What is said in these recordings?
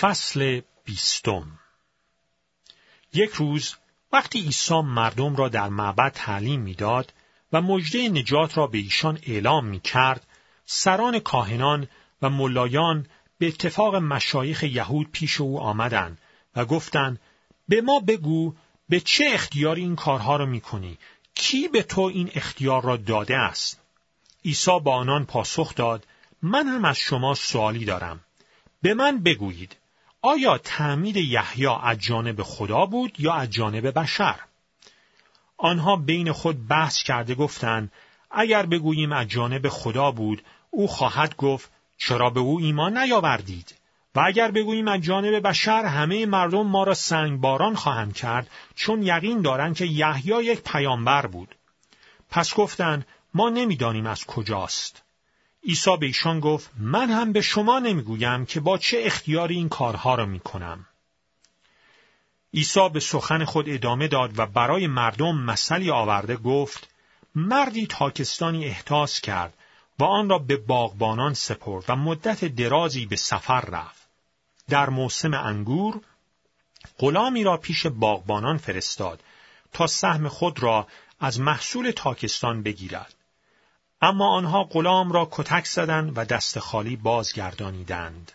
فصل بیستم یک روز وقتی عیسی مردم را در معبد تعلیم می‌داد و مژده نجات را به ایشان اعلام می کرد، سران کاهنان و ملایان به اتفاق مشایخ یهود پیش او آمدند و گفتند به ما بگو به چه اختیاری این کارها را می کنی؟ کی به تو این اختیار را داده است؟ عیسی با آنان پاسخ داد من هم از شما سوالی دارم. به من بگویید آیا تعمید یحیی از جانب خدا بود یا از جانب بشر؟ آنها بین خود بحث کرده گفتند اگر بگوییم از جانب خدا بود او خواهد گفت چرا به او ایمان نیاوردید؟ و اگر بگوییم از جانب بشر همه مردم ما را سنگ باران خواهند کرد چون یقین دارند که یحیی یک پیامبر بود. پس گفتند ما نمی‌دانیم از کجاست. عیسی به ایشان گفت من هم به شما نمی‌گویم که با چه اختیاری این کارها را می‌کنم عیسی به سخن خود ادامه داد و برای مردم مثلی آورده گفت مردی تاکستانی احتاس کرد و آن را به باغبانان سپرد و مدت درازی به سفر رفت. در موسم انگور غلامی را پیش باغبانان فرستاد تا سهم خود را از محصول تاکستان بگیرد. اما آنها غلام را کتک زدند و دست خالی بازگردانیدند.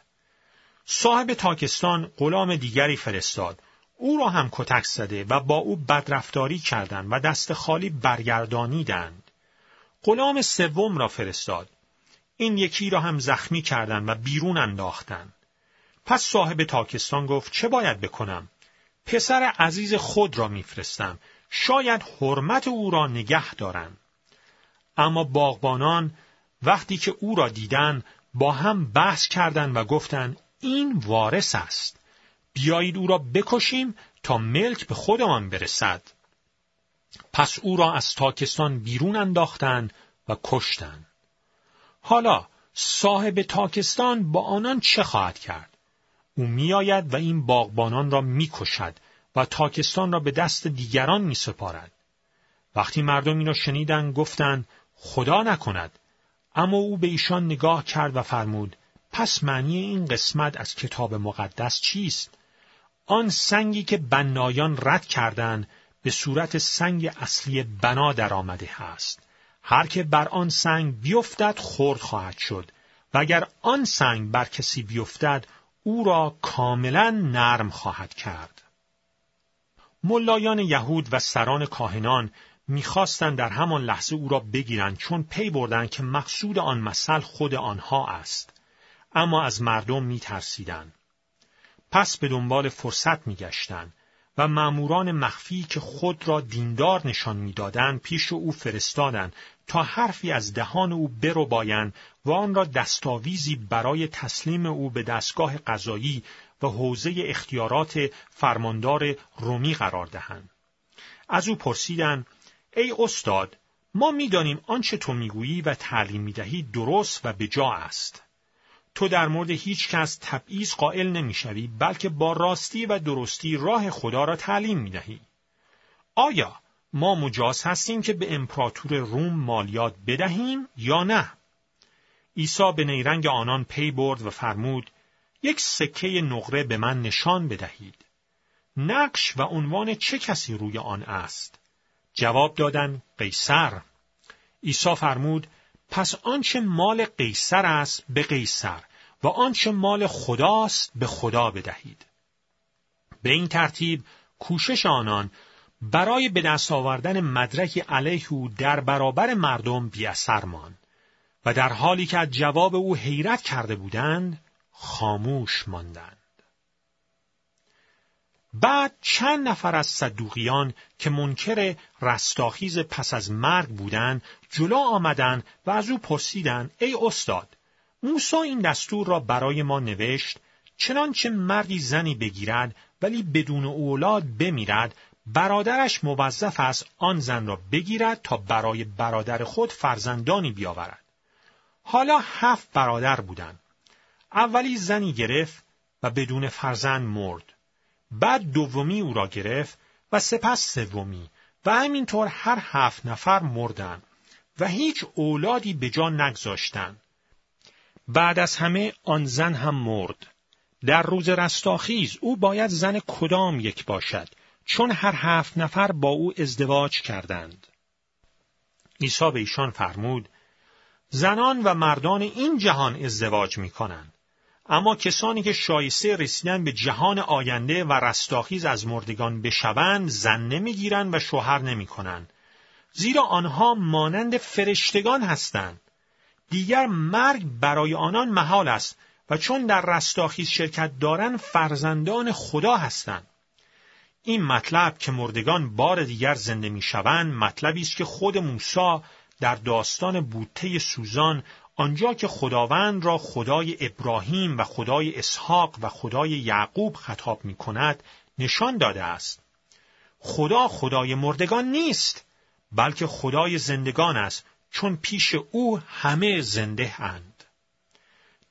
صاحب تاکستان غلام دیگری فرستاد او را هم کتک زده و با او بدرفتاری کردند و دست خالی برگردانیدند. غلام سوم را فرستاد. این یکی را هم زخمی کردند و بیرون انداختند. پس صاحب تاکستان گفت چه باید بکنم؟ پسر عزیز خود را میفرستم. شاید حرمت او را نگه دارند. اما باغبانان وقتی که او را دیدن با هم بحث کردند و گفتند این وارث است. بیایید او را بکشیم تا ملک به خودمان برسد. پس او را از تاکستان بیرون انداختند و کشتند. حالا صاحب تاکستان با آنان چه خواهد کرد؟ او میآید و این باغبانان را می‌کشد و تاکستان را به دست دیگران می سپارد. وقتی مردم این را شنیدند گفتند خدا نکند اما او به ایشان نگاه کرد و فرمود پس معنی این قسمت از کتاب مقدس چیست؟ آن سنگی که بنایان رد کردند به صورت سنگ اصلی بنا در آمده است. هر که بر آن سنگ بیفتد خرد خواهد شد و اگر آن سنگ بر کسی بیفتد او را کاملا نرم خواهد کرد. ملایان یهود و سران کاهنان می‌خواستند در همان لحظه او را بگیرند چون پی بردند که مقصود آن مثل خود آنها است اما از مردم میترسیدند پس به دنبال فرصت میگشتند و ماموران مخفی که خود را دیندار نشان می‌دادند پیش او فرستادند تا حرفی از دهان او بایند و آن را دستاویزی برای تسلیم او به دستگاه قضایی و حوزه اختیارات فرماندار رومی قرار دهند. از او پرسیدند ای استاد ما می‌دانیم آنچه تو می‌گویی و تعلیم می‌دهی درست و به جا است. تو در مورد هیچ کس تبعیض قائل نمی‌شوی بلکه با راستی و درستی راه خدا را تعلیم می‌دهی. آیا ما مجاز هستیم که به امپراتور روم مالیات بدهیم یا نه؟ عیسی به نیرنگ آنان پی برد و فرمود یک سکه نقره به من نشان بدهید. نقش و عنوان چه کسی روی آن است؟ جواب دادن قیصر. عیسی فرمود پس آنچه مال قیصر است به قیصر و آنچه مال خداست به خدا بدهید. به این ترتیب کوشش آنان برای به دست آوردن مدرکی علیه او در برابر مردم بیاثر ماند و در حالی که از جواب او حیرت کرده بودند خاموش ماندند. بعد چند نفر از صدوقیان که منکر رستاخیز پس از مرگ بودند جلو آمدند و از او پرسیدند ای استاد موسی این دستور را برای ما نوشت؟ چنانچه مردی زنی بگیرد ولی بدون اولاد بمیرد برادرش موظف است آن زن را بگیرد تا برای برادر خود فرزندانی بیاورد. حالا هفت برادر بودند. اولی زنی گرفت و بدون فرزند مرد. بعد دومی او را گرفت و سپس سومی و همینطور هر هفت نفر مردند و هیچ اولادی به جا نگذاشتند. بعد از همه آن زن هم مرد. در روز رستاخیز او باید زن کدام یک باشد چون هر هفت نفر با او ازدواج کردند. عیسی به ایشان فرمود زنان و مردان این جهان ازدواج می کنند. اما کسانی که شایسته رسیدن به جهان آینده و رستاخیز از مردگان بشوند زن نمی‌گیرند و شوهر نمی‌کنند. زیرا آنها مانند فرشتگان هستند. دیگر مرگ برای آنان محال است و چون در رستاخیز شرکت دارند فرزندان خدا هستند. این مطلب که مردگان بار دیگر زنده می‌شوند مطلبی است که خود موسی در داستان بوته سوزان آنجا که خداوند را خدای ابراهیم و خدای اسحاق و خدای یعقوب خطاب می کند نشان داده است. خدا خدای مردگان نیست بلکه خدای زندگان است چون پیش او همه زنده اند.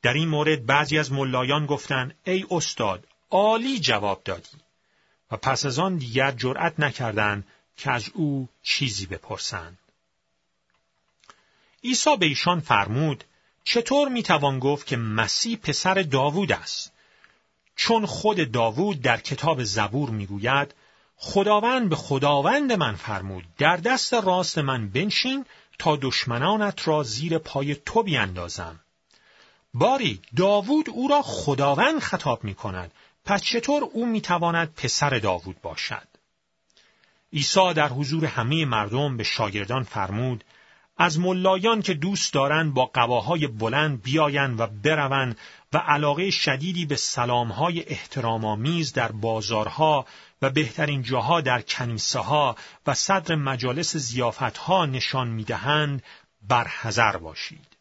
در این مورد بعضی از ملایان گفتند ای استاد عالی جواب دادی و پس از آن دیگر جرأت نکردند که از او چیزی بپرسند. عیسی به ایشان فرمود چطور می‌توان گفت که مسیح پسر داوود است؟ چون خود داوود در کتاب زبور می‌گوید خداوند به خداوند من فرمود در دست راست من بنشین تا دشمنانت را زیر پای تو بیاندازم. باری داوود او را خداوند خطاب می کند پس چطور او می‌تواند پسر داوود باشد؟ عیسی در حضور همه مردم به شاگردان فرمود از ملایان که دوست دارند با قواهای بلند بیایند و بروند و علاقه شدیدی به سلامهای احترامآمیز در بازارها و بهترین جاها در کنیسه ها و صدر مجالس زیافتها نشان می‌دهند برحذر باشید.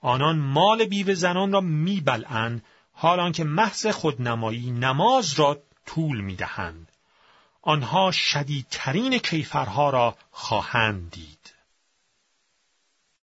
آنان مال بیوه زنان را میبلند حالان که محض خودنمایی نماز را طول می‌دهند. آنها شدیدترین کیفرها را خواهند دید.